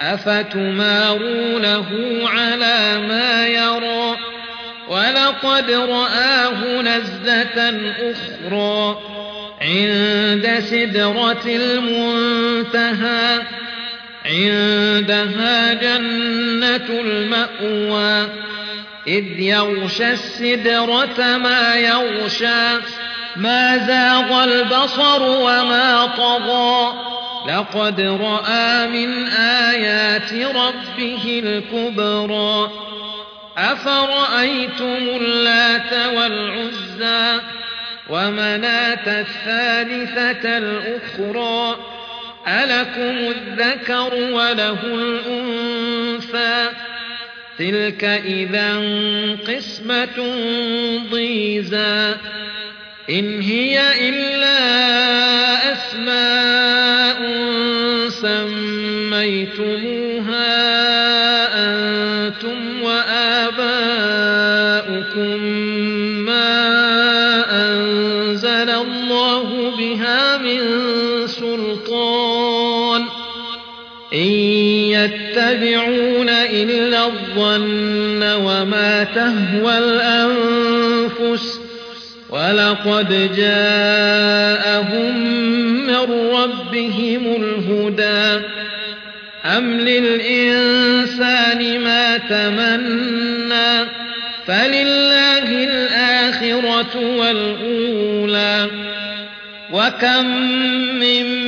أفتمارونه على ما يرى ولقد رآه نزلة أخرى عند سدرة المنتهى عندها جنة المأوى إذ يغشى السدرة ما يغشى ما زاغ البصر وما طغى لقد رأى من آيات ربه الكبرى. أفرأيتم اللات والعزى ومناة الثالثة الأخرى؟ ألكم الذكر وله الأنثى. تلك إذا قسمة ضيزى. إن هي إلا أسماء سميتموها أنتم وآباؤكم ما أنزل الله بها من سلطان إن يتبعون إلا الظن وما تهوى الأنفس ولقد جاءهم من ربهم الهدى أم للإنسان ما تمنى فلله الآخرة والأولى وكم من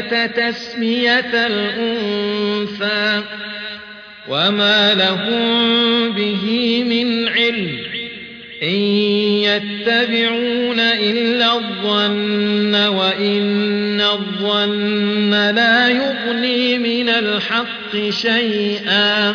تسمية الأنثى وما لهم به من علم إن يتبعون إلا الظن وإن الظن لا يغني من الحق شيئا